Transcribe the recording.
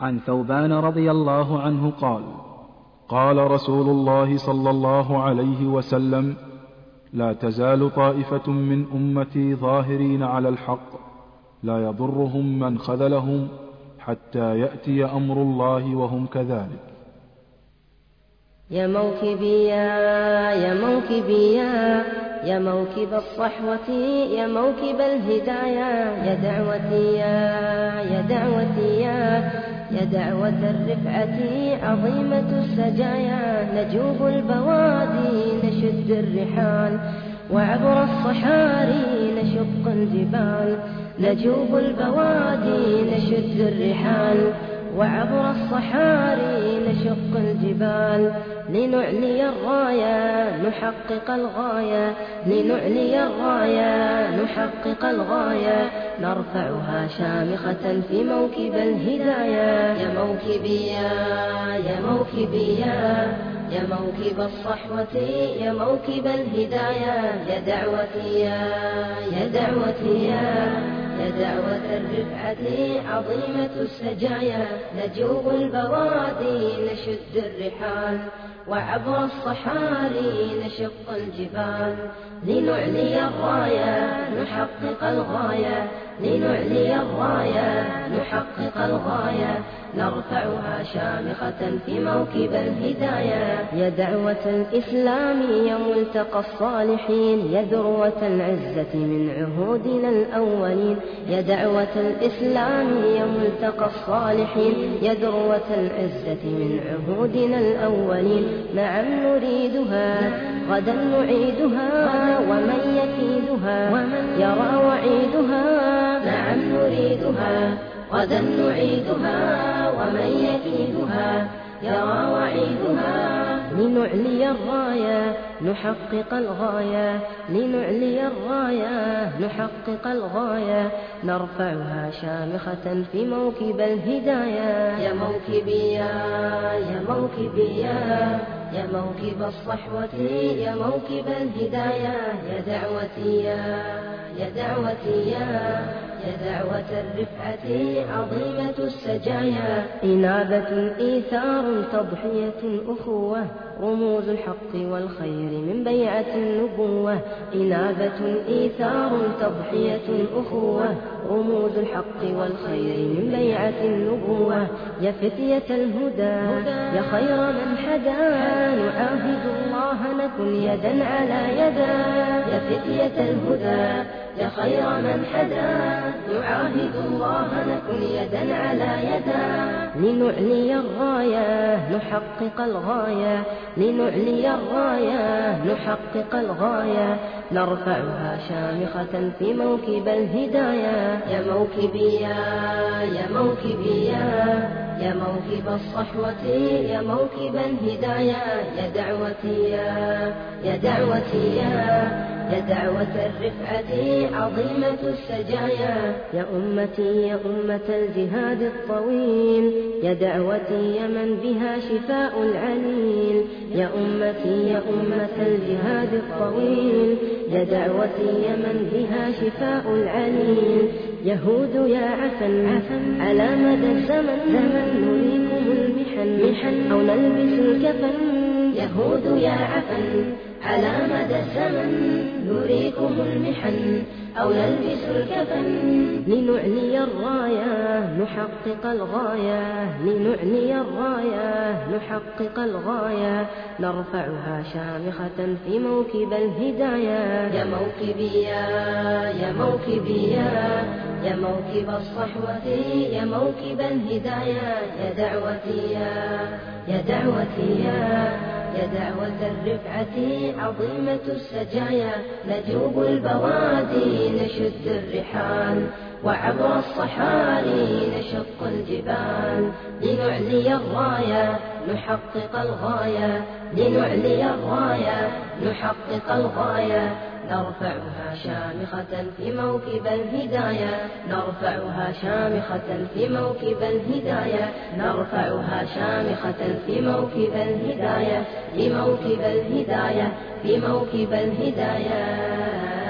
عن ثوبان رضي الله عنه قال قال رسول الله صلى الله عليه وسلم لا تزال طائفة من أمتي ظاهرين على الحق لا يضرهم من خذلهم حتى يأتي أمر الله وهم كذلك. يا موكبي يا يا موكبي يا يا موكب الصحوة يا موكب الهدايا يا دعوتي يا يا دعوتي يا. يا دعوة الرفعة عظيمة السجايا نجوب البوادي نشد الرحال. وعبر الصحاري نشق الجبال. نجوب البوادي نشد الرحال. وعبر الصحاري الجبال. لنعلي الرايا نحقق الغاية. لنعلي الرايا نحقق الغاية. نرفعها شامخة في موكب الهدايا يا موكبي يا موكبي يا موكب الصحوة يا موكب الهدايا يا دعوتي يا يا دعوتي يا يا دعوة الرفعة عظيمة السجايا نجوب البوادي نشد الرحال وعبر الصحاري نشق الجبال. لنعلي الرايا نحقق الغاية لنعلي الرايا نحقق الغاية نرفعها شامخة في موكب الهداية. يا دعوة الإسلام يا ملتقى الصالحين يا ذروة العزة من عهودنا الأولين. يا دعوة الإسلام يا ملتقى الصالحين يا ذروة العزة من عهودنا الأولين. نعم نريدها. غدا نعيدها ومن يكيدها يرى وعيدها نعم نريدها غدا نعيدها ومن يكيدها يرى وعيدها لنعلي الرايا نحقق الغاية لنعلي الرايا نحقق الغاية نرفعها شامخة في موكب الهدايا يا موكبي يا يا موكبي يا يا موكب الصحوة يا موكب الهدايا يا دعوتي يا يا دعوتي يا يا دعوة الرفعة عظيمة السجايا. إنابة إيثار تضحية أخوة رموز الحق والخير من بيعة النبوة. إنابة إيثار تضحية أخوة رموز الحق والخير من بيعة النبوة. يا فتية الهدى يا خير من حدا نعاهد الله نكن يدا على يدا. يا فتية الهدى يا خير من حدا. نعاهد الله نكن يدا على يدا. لنعلي الرايا نحقق الغاية. لنعلي الرايا نحقق الغاية. نرفعها شامخة في موكب الهدايا يا موكبي يا يا موكبي يا موكب الصحوة يا موكب الهدايا يا دعوتي يا يا دعوتي يا يا دعوة الرفعة عظيمة السجايا. يا أمتي يا أمة الجهاد الطويل يا دعوتي يا من بها شفاء العليل. يا أمتي يا أمة الجهاد الطويل يا دعوتي يا من بها شفاء العليل. يهود يا عفن عفن على مدى الزمن زمن نريكم المحن محن أو نلبس الكفن. يهود يا عفن على مدى الزمن نريكم المحن أو نلبس الكفن. لنعلي الرايا نحقق الغاية. لنعلي الرايا نحقق الغاية. نرفعها شامخة في موكب الهدايا يا موكبي يا يا موكبي يا. موكب الصحوة يا موكب الهدايا يا دعوتي يا يا دعوتي يا يا دعوة الرفعة عظيمة السجايا نجوب البوادي نشد الرحال وعبر الصحاري نشق الجبال. لنعلي الرايا نحقق الغاية لنعلي الرايا نحقق الغاية. نرفعها شامخة في موكب الهداية. نرفعها شامخة في موكب الهداية. نرفعها شامخة في موكب الهداية. في موكب الهداية. في موكب الهداية.